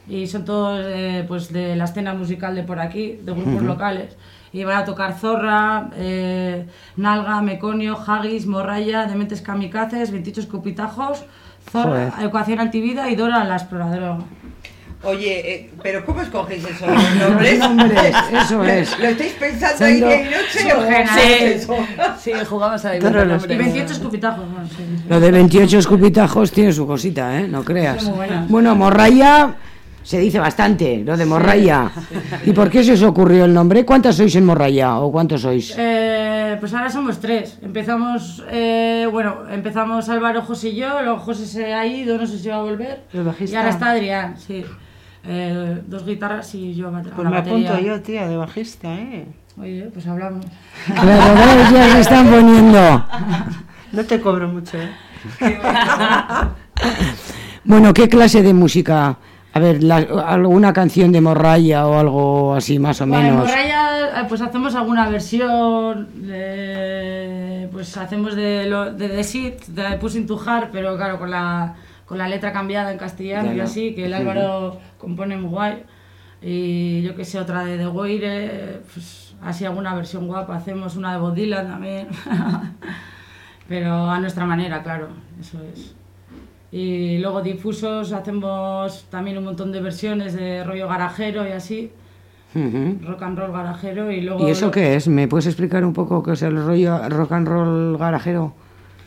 y son todos eh, pues de la escena musical de por aquí, de grupos locales. Y van a tocar Zorra, eh, Nalga, Meconio, Haggis, Morraya, Dementes Kamikazes, 28 Escupitajos, Zorra, Joder. Ecuación Antivida y Dora la Exploradora. Oye, eh, pero ¿cómo escogéis esos nombres? Nombres, eso es. ¿Lo estáis pensando ahí Siendo- y noche o Sí, sí. Todos con los nombres. 28 escupitajos. sí. Lo de 28 escupitajos tiene su cosita, ¿eh? No creas. Muy. Bueno, Morraya, Se dice bastante, lo de Morralla. ¿Y por qué se os ocurrió el nombre? ¿Cuántas sois en Morralla o cuántos sois? Eh, pues ahora somos tres. Empezamos, eh, bueno, empezamos Álvaro, José y yo, luego José se ha ido, no sé si va a volver. El bajista. Y ahora está Adrián, sí. Eh, dos guitarras y yo a Pues la me batería. apunto yo, tía, de bajista, ¿eh? Oye, pues hablamos. Claro, ves, ya se están poniendo. No te cobro mucho, ¿eh? Bueno, ¿qué clase de música? A ver, la- alguna canción de Morralla o algo así más o Bueno, menos. Morralla, eh, pues hacemos alguna versión, de- pues hacemos de, lo, de The Shit, de Pushing to Heart, pero claro, con la, con la letra cambiada en castellano y así, que el Álvaro compone muy guay. Y yo que sé, otra de The Wire, pues así alguna versión guapa. Hacemos una de Bob Dylan también. pero a nuestra manera, claro, eso es. Y luego difusos hacemos también un montón de versiones de rollo garajero y así rock and roll garajero y luego ¿Y eso lo- qué es? ¿Me puedes explicar un poco qué es el rollo rock and roll garajero?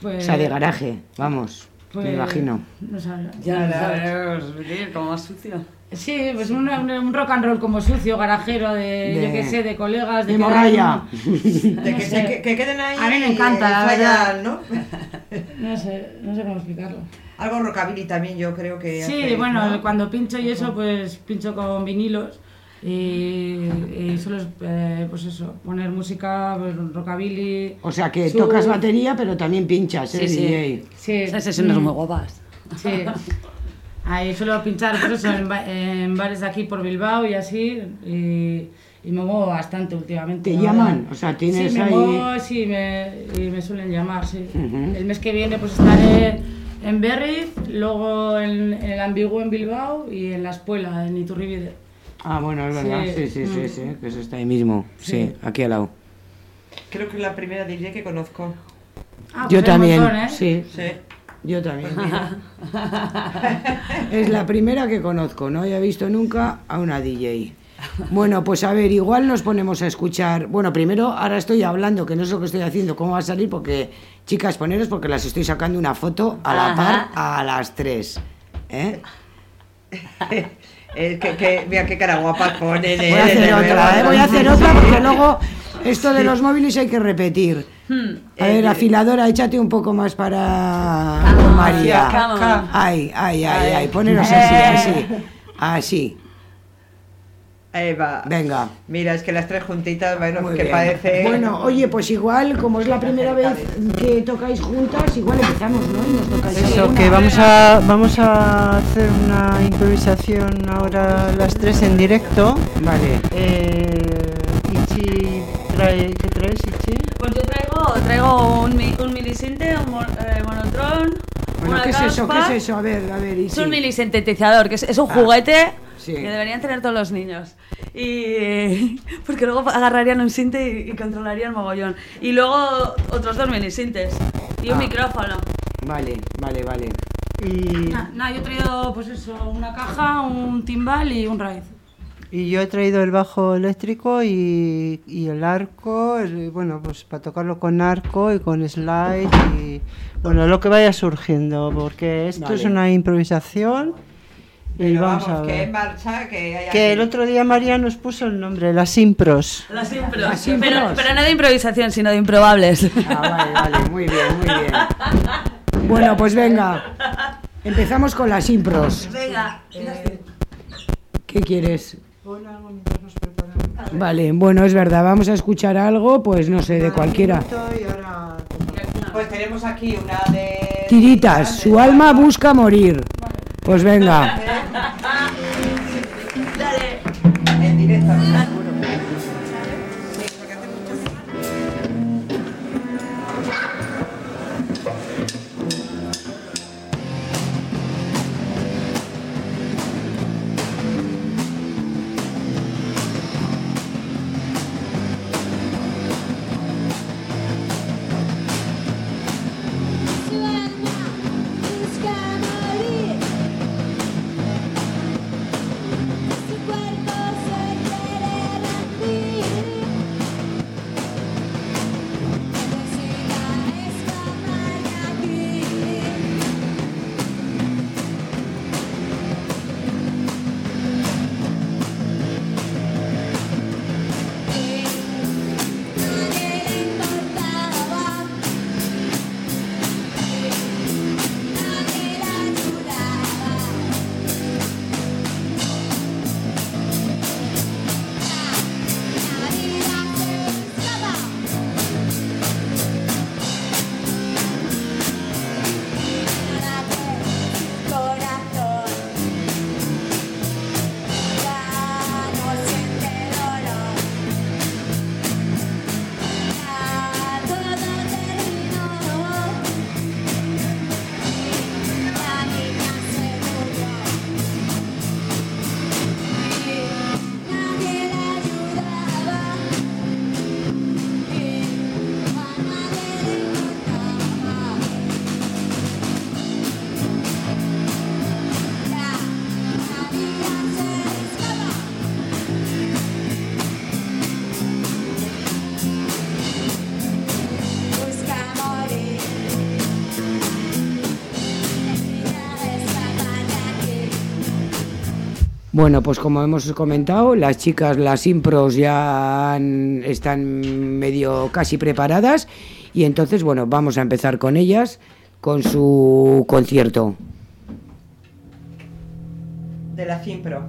pues, O sea, de garaje, vamos, pues, me imagino. no sabe- Ya no sabemos, venir como más sucio. sí pues un, un- un rock and roll como sucio garajero de, De- yo qué sé de colegas de de Morralla. De No que, sé. se- que- que queden ahí a mí me encanta la verdad ensayar, ¿no? no sé no sé cómo explicarlo Algo rockabilly también yo creo que sí bueno ¿no? cuando pincho y eso pues pincho con vinilos y, y solo es eh, pues eso poner música pues, rockabilly O sea, que Su- tocas batería, pero también pinchas, ¿eh? Sí, sí. DJ. sí Esas mm. muy guapas. Sí. Ahí suelo pinchar por eso en, ba- en bares de aquí por Bilbao y así. Y, y me muevo bastante últimamente. ¿Te la llaman? O sea, tienes sí, me ahí- muevo, sí, me, y me suelen llamar, sí. El mes que viene pues estaré en Berriz, luego en, en el Ambiguo en Bilbao y en La Espuela, en Iturribide. Ah, bueno, es verdad. Sí, Sí. sí, sí, Mm. sí, que eso está ahí mismo. Sí, Sí. aquí al lado. Creo que es la primera DJ que conozco. Ah, Yo pues también, montón, ¿eh? sí. Sí. Yo también. es la primera que conozco, no había visto nunca a una DJ. Bueno, pues a ver, igual nos ponemos a escuchar. Bueno, primero, ahora estoy hablando, que no es lo que estoy haciendo, cómo va a salir, porque, chicas, poneros porque las estoy sacando una foto a la par a las tres. ¿Eh? Eh, que, que- mira qué cara guapa ponen. eh, Voy a hacer otra. ¿eh? voy a hacer otra porque luego esto de los móviles hay que repetir. A ver, afiladora, échate un poco más para María. Ay, ay, ay, ay, poneros así, así. Así, Ahí va. venga. Mira, es que las tres juntitas, bueno, Muy que bien. parece. Bueno, oye, pues igual, como es la primera vez que tocáis juntas, igual empezamos, ¿no? Y nos tocáis Eso, alguna. que vamos a, vamos a hacer una improvisación ahora las tres en directo. Vale. Eh, Ichi, trae, ¿qué traes, Ichi? Pues yo traigo, traigo un, mi- un milisinte, un mon- eh, monotron, Bueno, una ¿qué es eso? ¿Qué es eso? A ver, a ver, Es un milisintetizador, que es, es un Ah, juguete sí. que deberían tener todos los niños. Y porque luego agarrarían un sinte y, y controlarían mogollón. Y luego otros dos milisintes y un Ah. micrófono. Vale, vale, vale. Y, Nada, nah, yo he traído pues eso, una caja, un timbal y un raíz. Y yo he traído el bajo eléctrico y, y el arco, el- bueno, pues para tocarlo con arco y con slide y bueno, lo que vaya surgiendo, porque esto Vale. es una improvisación y Pero vamos, vamos, a que ver. en marcha, que hay Que aquí- el otro día María nos puso el nombre, las impros. Las impros. Las impros. Pero, pero no de improvisación, sino de improbables. Ah, vale, vale, muy bien, muy bien. Bueno, pues venga. Empezamos con las impros. Venga. ¿Qué quieres? Vale, bueno, es verdad, vamos a escuchar algo, pues no sé, de cualquiera. Pues tenemos aquí una de. Tiritas, su alma busca morir. Pues venga. Bueno, pues como hemos comentado, las chicas, las impros ya han- están medio casi preparadas y entonces, bueno, vamos a empezar con ellas, con su concierto. De la Cimpro.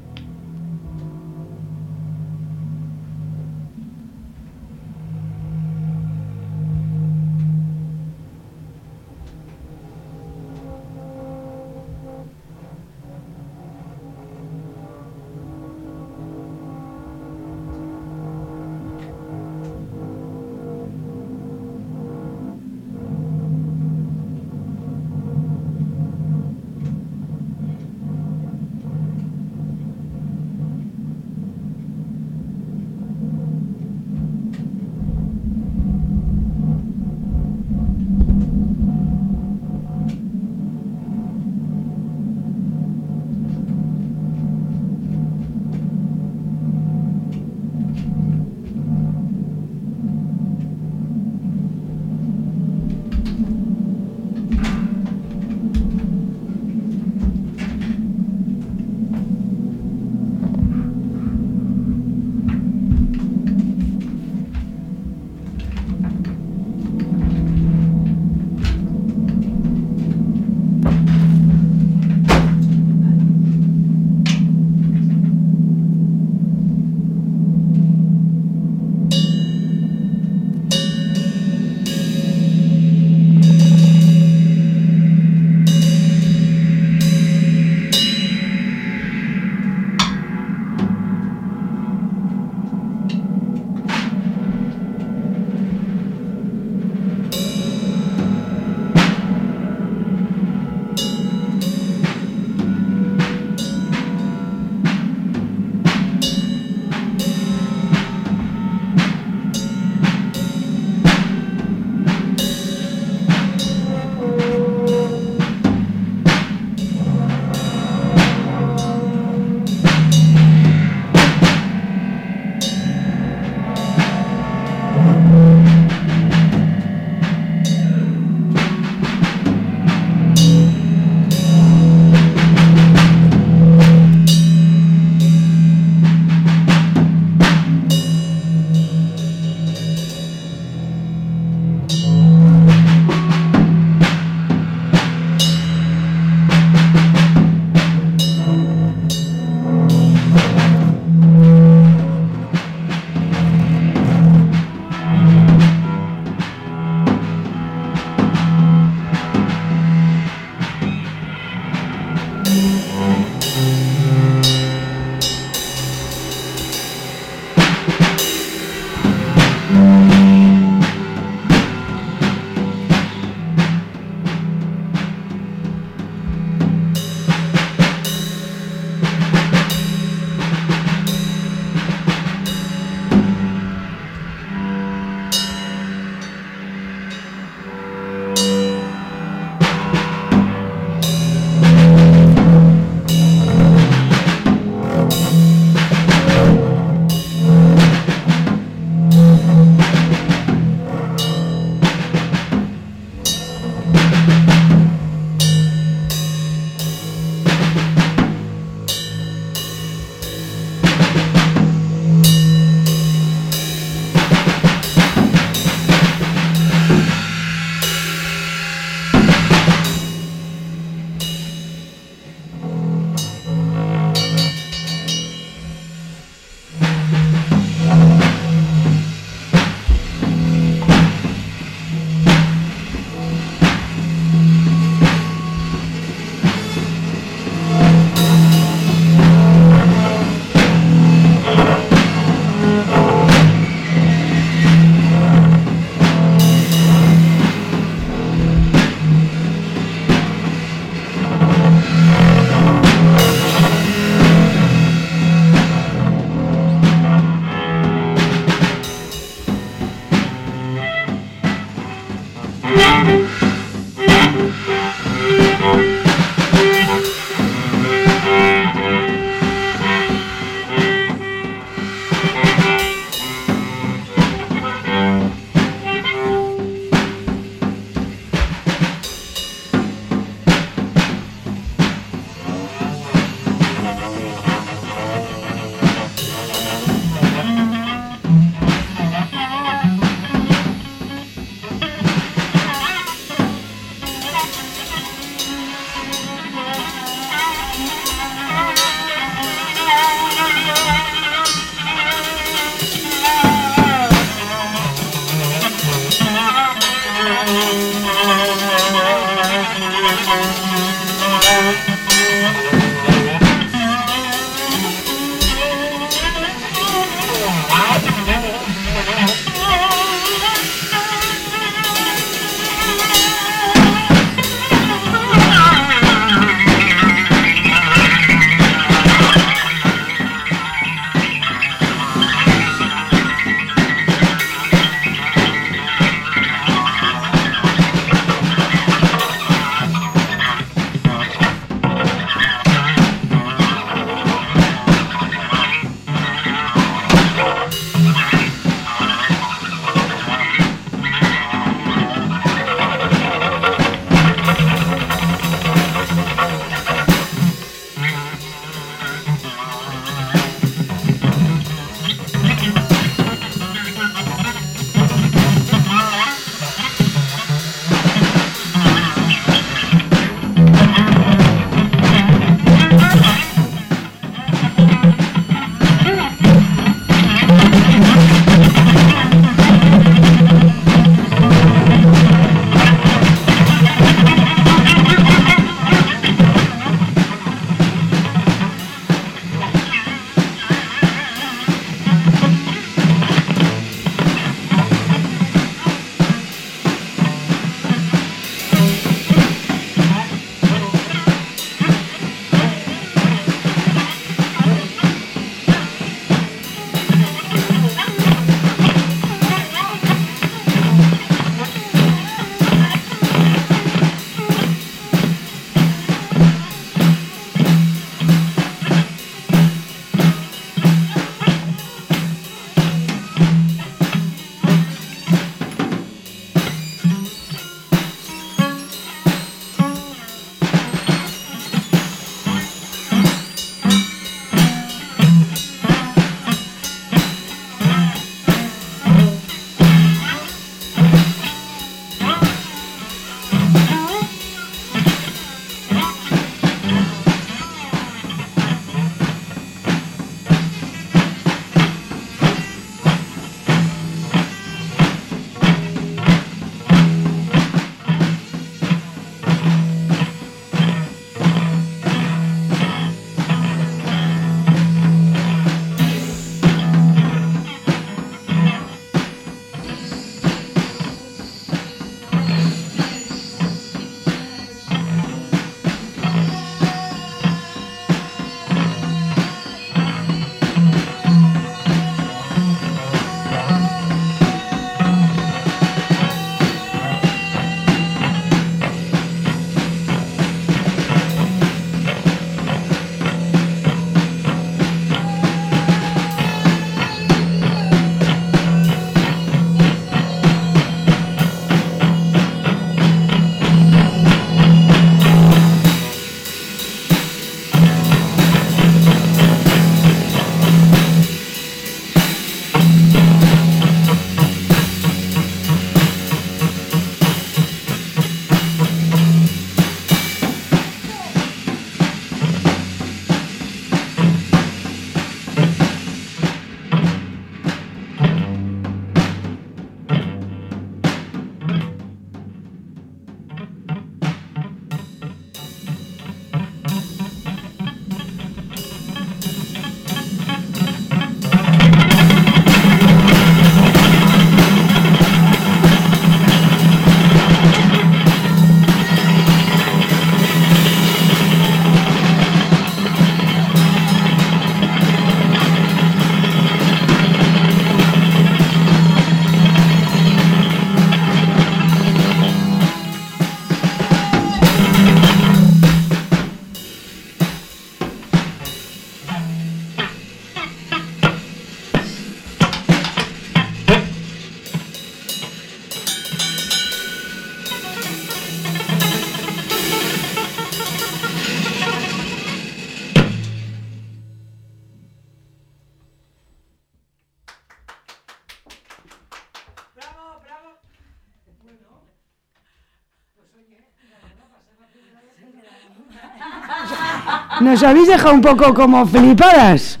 Nos habéis dejado un poco como flipadas.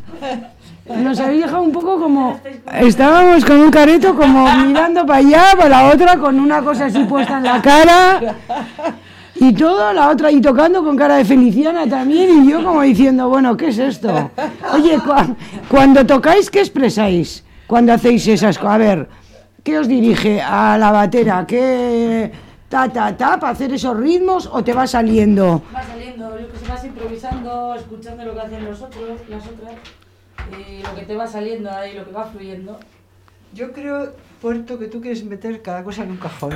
Nos habéis dejado un poco como... Estábamos con un careto como mirando para allá, para la otra, con una cosa así puesta en la cara. Y todo, la otra y tocando con cara de Feliciana también, y yo como diciendo, bueno, ¿qué es esto? Oye, cua- cuando tocáis, ¿qué expresáis? Cuando hacéis esas cosas. A ver, ¿qué os dirige a la batera? ¿Qué ta, ta, ta, para hacer esos ritmos o te va saliendo? Va saliendo, yo que se vas improvisando, escuchando lo que hacen los otros, las otras, y lo que te va saliendo ahí, lo que va fluyendo. Yo creo, Puerto, que tú quieres meter cada cosa en un cajón.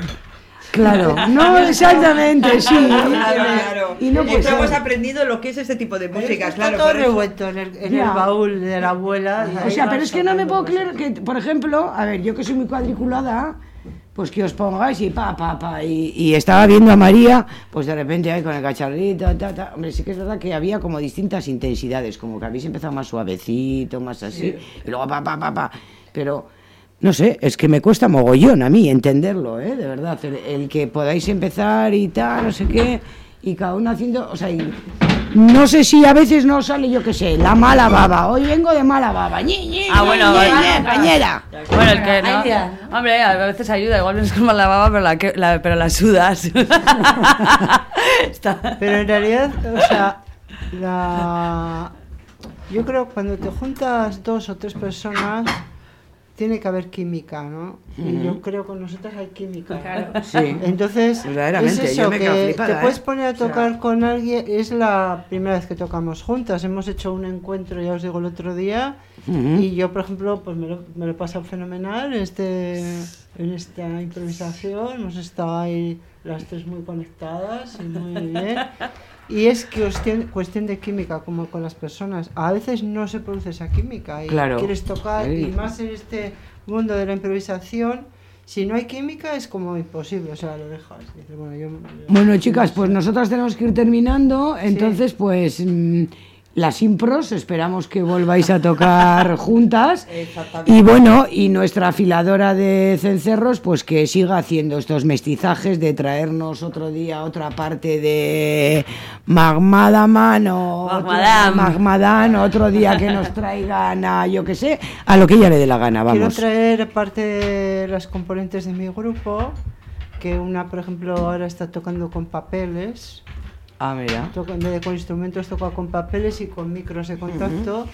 Claro, no exactamente, sí. Claro, claro. Y no puede Estamos ser. aprendiendo lo que es este tipo de música, Está claro. todo revuelto en el, en el baúl de la abuela. O sea, pero es que no me puedo creer que, por ejemplo, a ver, yo que soy muy cuadriculada, pues que os pongáis y pa, pa, pa, y, y estaba viendo a María, pues de repente ahí con el cacharrito, ta, ta. Hombre, sí que es verdad que había como distintas intensidades, como que habéis empezado más suavecito, más así, y luego pa, pa, pa, pa. Pero, no sé, es que me cuesta mogollón a mí entenderlo, ¿eh? De verdad, el, el que podáis empezar y tal, no sé qué, y cada uno haciendo, o sea, y no sé si a veces no sale, yo qué sé, la mala baba, hoy vengo de mala baba, ñi, ñi, Ah, ñi, bueno, ñi, bueno. cañera. Bueno, el que no. Hombre, a veces ayuda, igual no es como la baba, pero la, que- la- pero la sudas. Pero en realidad, o sea, la... yo creo que cuando te juntas dos o tres personas, tiene que haber química, ¿no? Y yo creo que con nosotras hay química. Sí. Entonces, Verdaderamente, es yo eso, me quedo que flipada, te ¿eh? puedes poner a O sea- tocar con alguien, es la primera vez que tocamos juntas, hemos hecho un encuentro, ya os digo, el otro día, Ujú. y yo, por ejemplo, pues me lo, me lo he pasado fenomenal en, este, en esta improvisación, hemos estado ahí las tres muy conectadas y muy bien. Y es que cuestión, cuestión de química, como con las personas. A veces no se produce esa química y Claro. quieres tocar, Sí. y más en este mundo de la improvisación, si no hay química es como imposible, o sea, lo dejas. Dices, bueno, yo- Bueno, chicas, pues nosotras tenemos que ir terminando, entonces pues mm, las impros esperamos que volváis a tocar juntas y bueno, y nuestra afiladora de cencerros pues que siga haciendo estos mestizajes de traernos otro día otra parte de Magmadaman o Magmadam. Magmadam, otro día que nos traigan a yo que sé, a lo que ella le dé la gana, Quiero vamos. traer parte de las componentes de mi grupo, que una, por ejemplo, ahora está tocando con papeles. Ah, mira. Toca- en vez de con instrumentos toca con papeles y con micros de contacto.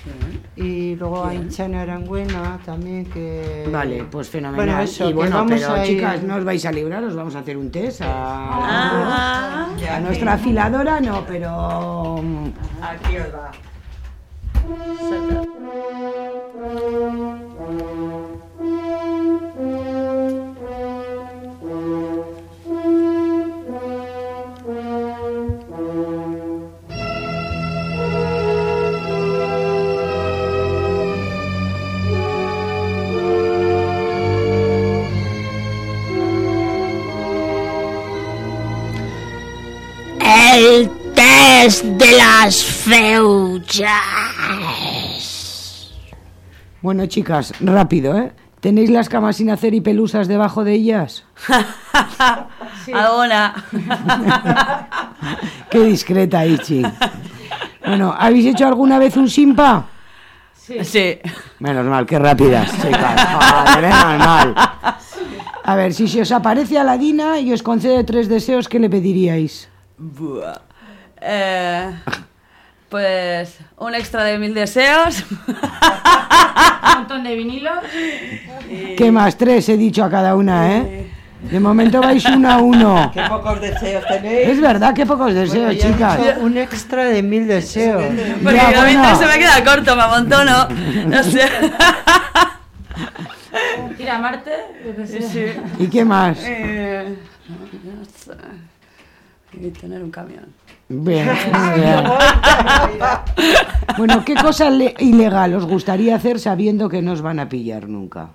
Y luego hay Chana Arangüena también que... Vale, pues fenomenal. Bueno, eso, y que bueno, vamos pero ir- chicas, no os vais a librar, os vamos a hacer un test a, Ah, a nuestra afiladora, no, pero mm, Aquí os va. El test de las feuchas. bueno, chicas, rápido, ¿eh? ¿Tenéis las camas sin hacer y pelusas debajo de ellas? Alguna. Qué discreta, Ichi. Bueno, ¿habéis hecho alguna vez un simpa? Sí. Menos mal, qué rápidas, chicas. Joder, menos mal. A ver, si se os aparece Aladina y os concede tres deseos, ¿qué le pediríais? Buah. Eh, pues un extra de mil deseos. Un montón de vinilos. ¿Qué más? Tres he dicho a cada una, ¿eh? De momento vais uno a uno. Qué pocos deseos tenéis. Es verdad, qué pocos deseos, chicas. un extra de mil deseos. Porque Ya, a mí bueno. se me queda corto, me amontono. No sé. Tira Marte. sé. ¿Y qué más? Eh, no sé. Y tener un camión. Bien, bien. Bueno, ¿qué cosa le- ilegal os gustaría hacer sabiendo que no os van a pillar nunca?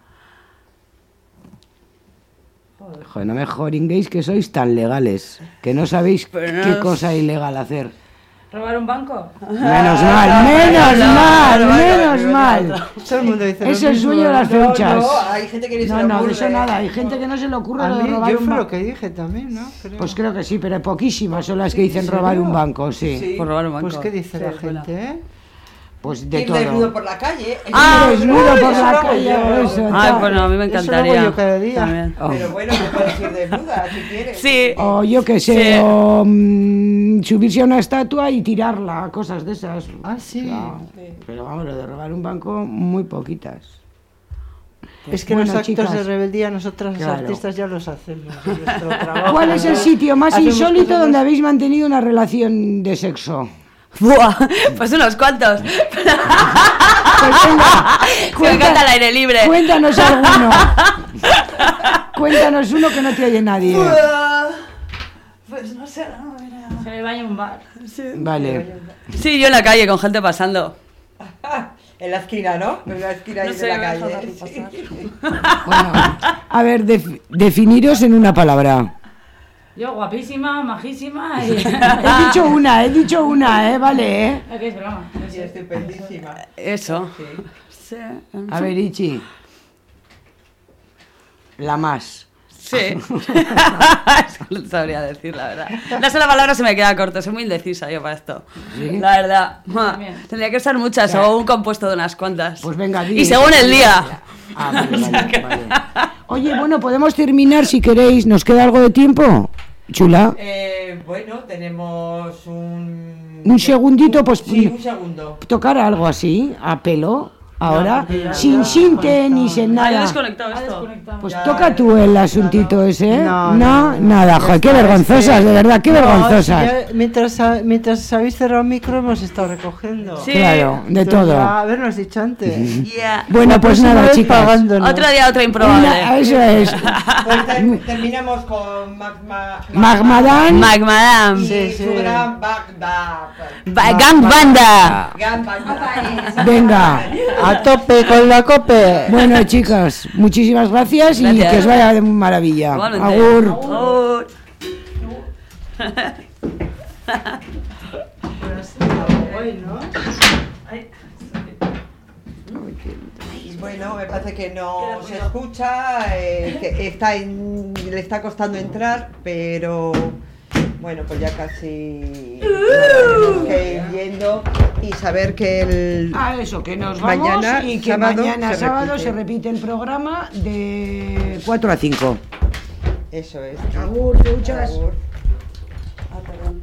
Joder, no me joringuéis que sois tan legales, que no sabéis no qué es- cosa ilegal hacer. ¿Robar un banco? Menos mal, menos mal, menos mal. Todo el mundo dice lo Es el sueño de las No, feuchas. no, hay gente que ni se No, no, eso nada. Hay gente que no se le ocurre A lo de robar yo un fue lo banco. que dije también, ¿no? Creo. Pues creo que sí, pero poquísimas son las que dicen robar un banco, sí. Sí. Por robar un banco. Pues, ¿qué dice la gente, eh? Pues de Ir desnudo todo. por la calle. Ah, desnudo por la calle. Ay, bueno, a mí me Eso lo hago encantaría. yo cada día. Pero bueno, que puedes ir desnuda si quieres. Sí. O yo que sé, Sí. o mm, subirse a una estatua y tirarla, cosas de esas. Ah, sí. Pero vamos, lo de robar un banco, muy poquitas. Es que Bueno, los actos de rebeldía los Claro. artistas ya los hacemos. trabajo, ¿Cuál es el sitio más insólito donde habéis mantenido una relación de sexo? Buah, pues unos cuantos. Pues venga, Me encanta el aire libre. cuéntanos alguno. Cuéntanos uno que no te oye nadie. Pues no sé, no, mira. Se me baña un bar. Vale. Sí, yo en la calle con gente pasando. En la esquina, ¿no? En la esquina No sé, de la calle. Bueno, a ver, def- definiros en una palabra. Yo guapísima, majísima y... He dicho una, he dicho una, ¿eh? Vale, ¿eh? Es broma. estupendísima. Eso. Sí. Sí. A ver, Ichi. La más. Sí. Es que no sabría decir la verdad. La sola palabra se me queda corta, soy muy indecisa yo para esto. ¿Sí? La verdad. También. Tendría que usar muchas o un compuesto de unas cuantas. Pues venga, di. y según el día. Ah, vale, vale, vale. Oye, bueno, podemos terminar si queréis. ¿Nos queda algo de tiempo? Chula. Eh, bueno, tenemos un... Un segundito, pues, Sí, un segundo. Tocar algo así, a pelo, ahora, sin sinte ni sin nada. desconectado Ha esto. desconectado. Pues Ya, toca tú el asuntito ese, ¿eh? No, No, no, no. nada, joder, qué vergonzosas, que- de verdad, qué No, vergonzosas. si ya mientras, mientras habéis cerrado el micro hemos estado recogiendo. Sí. Claro, de Entonces, todo. ya, habernos dicho antes. Yeah. Bueno, pues próxima nada, chicas. pagándonos. Otro día, otra Una- improbable. eso es. Pues ter- terminamos con Magma... Magmadan. Magmadam. Y Sí, su sí. gran Bagdad. Ba- Gang Banda. Gran Bagdad. Venga. A tope con la cope. Bueno, chicas, muchísimas gracias, y que os vaya de maravilla. Igualmente. Agur. Agur. Bueno, me parece que no se escucha, eh, que está en- le está costando entrar, pero bueno, pues ya casi tenemos que ir viendo y saber que el Ah, eso, que nos vamos Mañana, y que sábado, mañana se sábado repite. se repite el programa de 4 a 5. eso es. Agur, feuchas. Agur. Ah, perdón.